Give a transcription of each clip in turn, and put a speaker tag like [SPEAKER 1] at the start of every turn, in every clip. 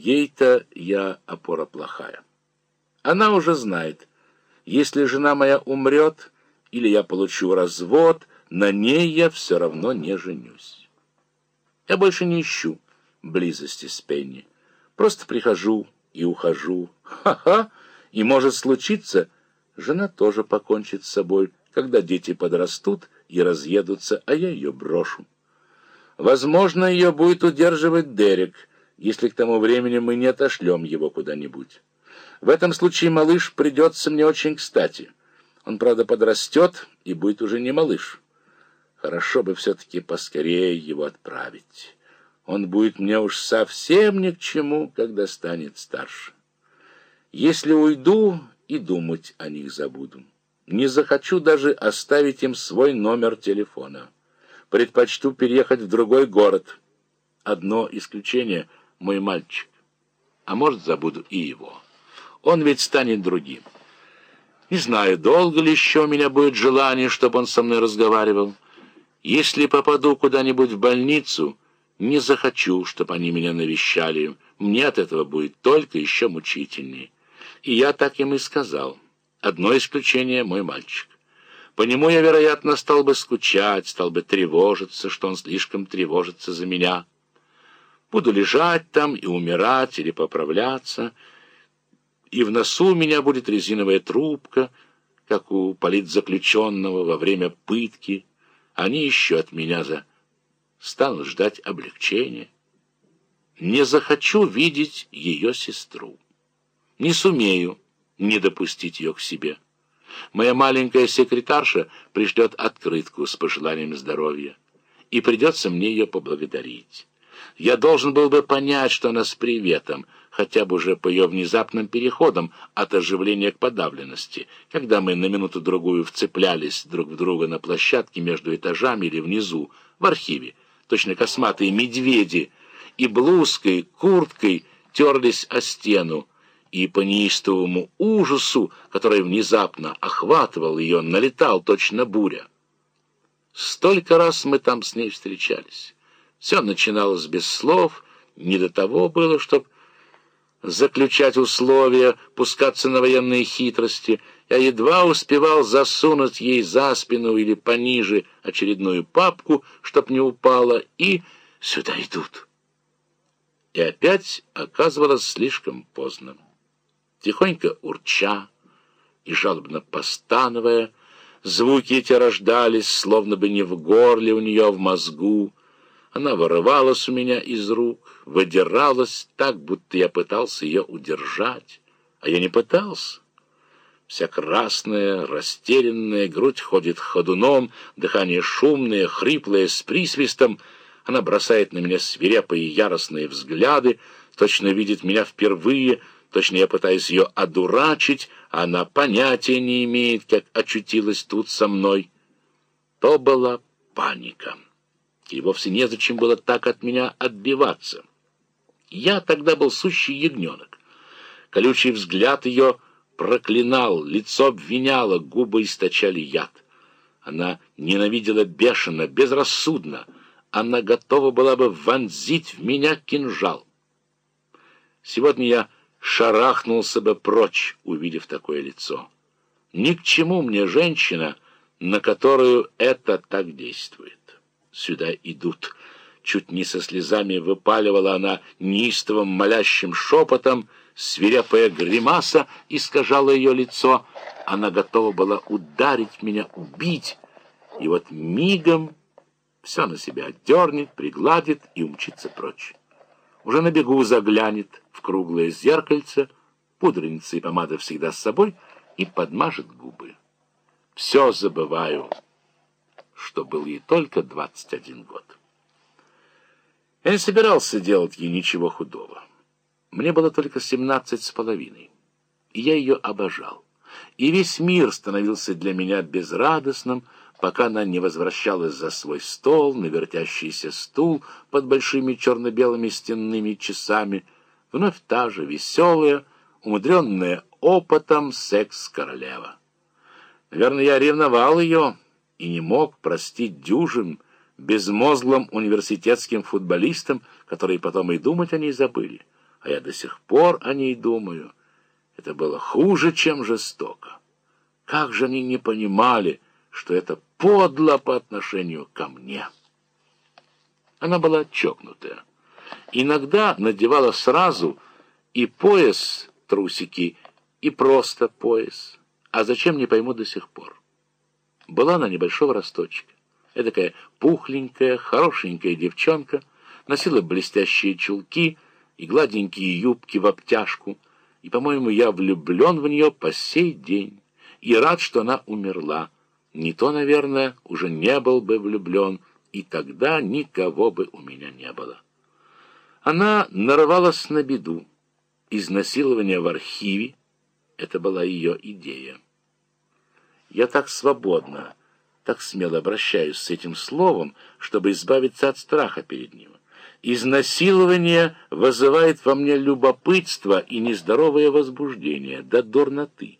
[SPEAKER 1] Ей-то я опора плохая. Она уже знает, если жена моя умрет или я получу развод, на ней я все равно не женюсь. Я больше не ищу близости с Пенни. Просто прихожу и ухожу. Ха-ха! И может случиться, жена тоже покончит с собой, когда дети подрастут и разъедутся, а я ее брошу. Возможно, ее будет удерживать Дерек, если к тому времени мы не отошлем его куда-нибудь. В этом случае малыш придется мне очень кстати. Он, правда, подрастет и будет уже не малыш. Хорошо бы все-таки поскорее его отправить. Он будет мне уж совсем ни к чему, когда станет старше. Если уйду, и думать о них забуду. Не захочу даже оставить им свой номер телефона. Предпочту переехать в другой город. Одно исключение — мой мальчик. А может, забуду и его. Он ведь станет другим. Не знаю, долго ли еще у меня будет желание, чтобы он со мной разговаривал. Если попаду куда-нибудь в больницу, не захочу, чтобы они меня навещали. Мне от этого будет только еще мучительнее. И я так им и сказал. Одно исключение — мой мальчик. По нему я, вероятно, стал бы скучать, стал бы тревожиться, что он слишком тревожится за меня. Буду лежать там и умирать или поправляться, и в носу у меня будет резиновая трубка, как у политзаключенного во время пытки. Они еще от меня за... станут ждать облегчения. Не захочу видеть ее сестру. Не сумею не допустить ее к себе. Моя маленькая секретарша пришлет открытку с пожеланием здоровья, и придется мне ее поблагодарить. Я должен был бы понять, что она с приветом, хотя бы уже по ее внезапным переходам от оживления к подавленности, когда мы на минуту-другую вцеплялись друг в друга на площадке между этажами или внизу, в архиве, точно косматые медведи, и блузкой, курткой терлись о стену, и по неистовому ужасу, который внезапно охватывал ее, налетал точно буря. Столько раз мы там с ней встречались. Все начиналось без слов, не до того было, чтобы заключать условия, пускаться на военные хитрости. Я едва успевал засунуть ей за спину или пониже очередную папку, чтоб не упала, и сюда идут. И опять оказывалось слишком поздно тихонько урча и жалобно постановая, звуки эти рождались, словно бы не в горле у нее, а в мозгу. Она вырывалась у меня из рук, выдиралась так, будто я пытался ее удержать, а я не пытался. Вся красная, растерянная, грудь ходит ходуном, дыхание шумное, хриплое, с присвистом. Она бросает на меня свирепые яростные взгляды, точно видит меня впервые — Точно я пытаюсь ее одурачить, а она понятия не имеет, как очутилась тут со мной. То была паника. И вовсе незачем было так от меня отбиваться. Я тогда был сущий ягненок. Колючий взгляд ее проклинал, лицо обвиняло, губы источали яд. Она ненавидела бешено, безрассудно. Она готова была бы вонзить в меня кинжал. Сегодня я шарахнулся бы прочь, увидев такое лицо. Ни к чему мне женщина, на которую это так действует. Сюда идут. Чуть не со слезами выпаливала она неистовым молящим шепотом, свирепая гримаса искажала ее лицо. Она готова была ударить меня, убить, и вот мигом все на себя отдернет, пригладит и умчится прочь уже на бегу заглянет в круглое зеркальце, пудреница и помада всегда с собой, и подмажет губы. Все забываю, что был ей только 21 год. Я не собирался делать ей ничего худого. Мне было только семнадцать с половиной, и я ее обожал. И весь мир становился для меня безрадостным, пока она не возвращалась за свой стол, на вертящийся стул под большими черно-белыми стенными часами, вновь та же веселая, умудренная опытом секс-королева. Наверное, я ревновал ее и не мог простить дюжин безмозглым университетским футболистам, которые потом и думать о ней забыли. а я до сих пор о ней думаю. Это было хуже, чем жестоко. Как же они не понимали, что это подло по отношению ко мне. Она была чокнутая. Иногда надевала сразу и пояс, трусики, и просто пояс. А зачем, не пойму до сих пор. Была она небольшого росточка. Эдакая пухленькая, хорошенькая девчонка, носила блестящие чулки и гладенькие юбки в обтяжку, и, по-моему, я влюблен в нее по сей день и рад, что она умерла. Не то, наверное, уже не был бы влюблен, и тогда никого бы у меня не было. Она нарывалась на беду. Изнасилование в архиве — это была ее идея. Я так свободно, так смело обращаюсь с этим словом, чтобы избавиться от страха перед ним. Изнасилование вызывает во мне любопытство и нездоровое возбуждение, до дурноты.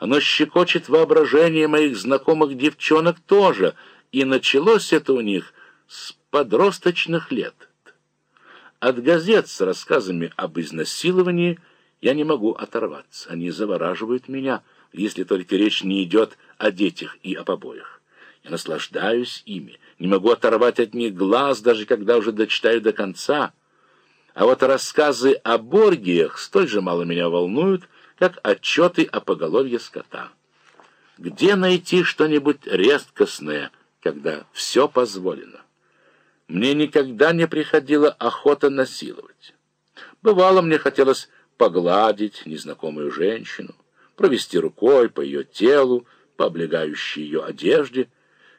[SPEAKER 1] Оно щекочет воображение моих знакомых девчонок тоже, и началось это у них с подросточных лет. От газет с рассказами об изнасиловании я не могу оторваться. Они завораживают меня, если только речь не идет о детях и о побоях. Я наслаждаюсь ими, не могу оторвать от них глаз, даже когда уже дочитаю до конца. А вот рассказы о Боргиях столь же мало меня волнуют, как отчеты о поголовье скота. Где найти что-нибудь резкостное, когда все позволено? Мне никогда не приходила охота насиловать. Бывало, мне хотелось погладить незнакомую женщину, провести рукой по ее телу, по облегающей ее одежде.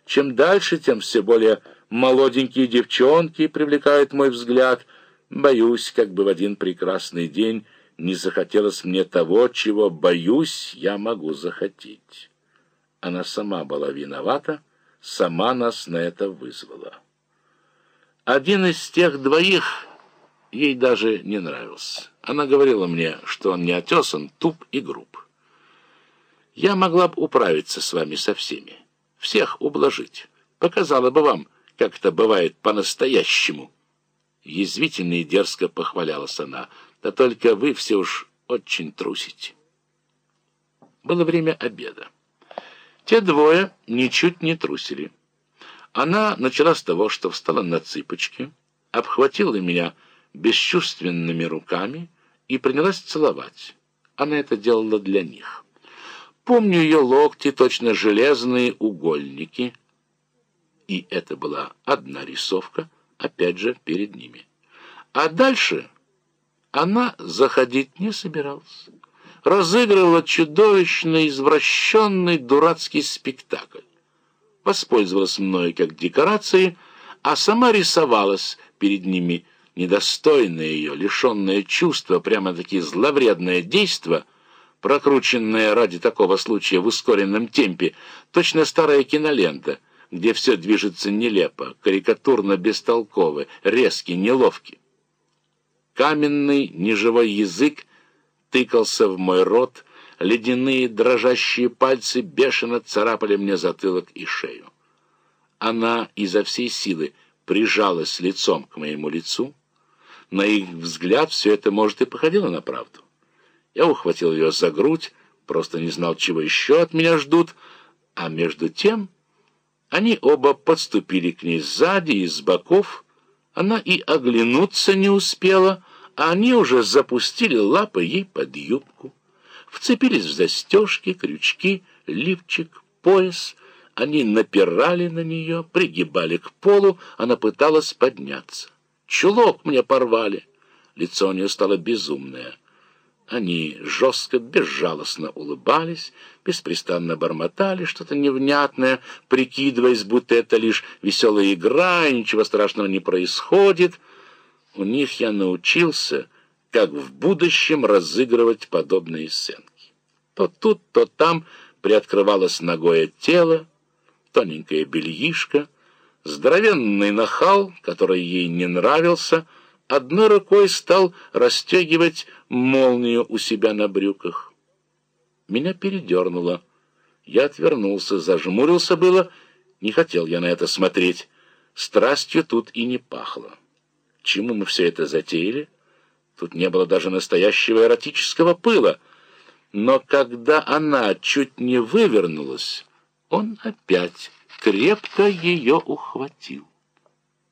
[SPEAKER 1] Чем дальше, тем все более молоденькие девчонки привлекают мой взгляд. Боюсь, как бы в один прекрасный день не захотелось мне того, чего, боюсь, я могу захотеть. Она сама была виновата, сама нас на это вызвала. Один из тех двоих ей даже не нравился. Она говорила мне, что он не отесан, туп и груб. Я могла бы управиться с вами со всеми, всех ублажить. Показала бы вам, как это бывает по-настоящему. Язвительно и дерзко похвалялась она — да только вы все уж очень трусите. Было время обеда. Те двое ничуть не трусили. Она начала с того, что встала на цыпочки, обхватила меня бесчувственными руками и принялась целовать. Она это делала для них. Помню ее локти, точно железные угольники. И это была одна рисовка, опять же, перед ними. А дальше она заходить не собиралась. Разыгрывала чудовищно извращенный дурацкий спектакль. Воспользовалась мной как декорацией, а сама рисовалась перед ними недостойное ее, лишенное чувства, прямо-таки зловредное действо, прокрученное ради такого случая в ускоренном темпе, точно старая кинолента, где все движется нелепо, карикатурно бестолково, резкий, неловкий. Каменный неживой язык тыкался в мой рот, ледяные дрожащие пальцы бешено царапали мне затылок и шею. Она изо всей силы прижалась лицом к моему лицу. На их взгляд все это, может, и походило на правду. Я ухватил ее за грудь, просто не знал, чего еще от меня ждут, а между тем они оба подступили к ней сзади и с боков, она и оглянуться не успела, а они уже запустили лапы ей под юбку. Вцепились в застежки, крючки, лифчик, пояс. Они напирали на нее, пригибали к полу, она пыталась подняться. Чулок мне порвали. Лицо у нее стало безумное. Они жестко, безжалостно улыбались, беспрестанно бормотали что-то невнятное, прикидываясь, будто это лишь веселая игра, и ничего страшного не происходит. У них я научился, как в будущем разыгрывать подобные сценки. То тут, то там приоткрывалось ногое тело, тоненькое бельишко, здоровенный нахал, который ей не нравился — одной рукой стал расстегивать молнию у себя на брюках. Меня передернуло. Я отвернулся, зажмурился было. Не хотел я на это смотреть. Страстью тут и не пахло. Чему мы все это затеяли? Тут не было даже настоящего эротического пыла. Но когда она чуть не вывернулась, он опять крепко ее ухватил.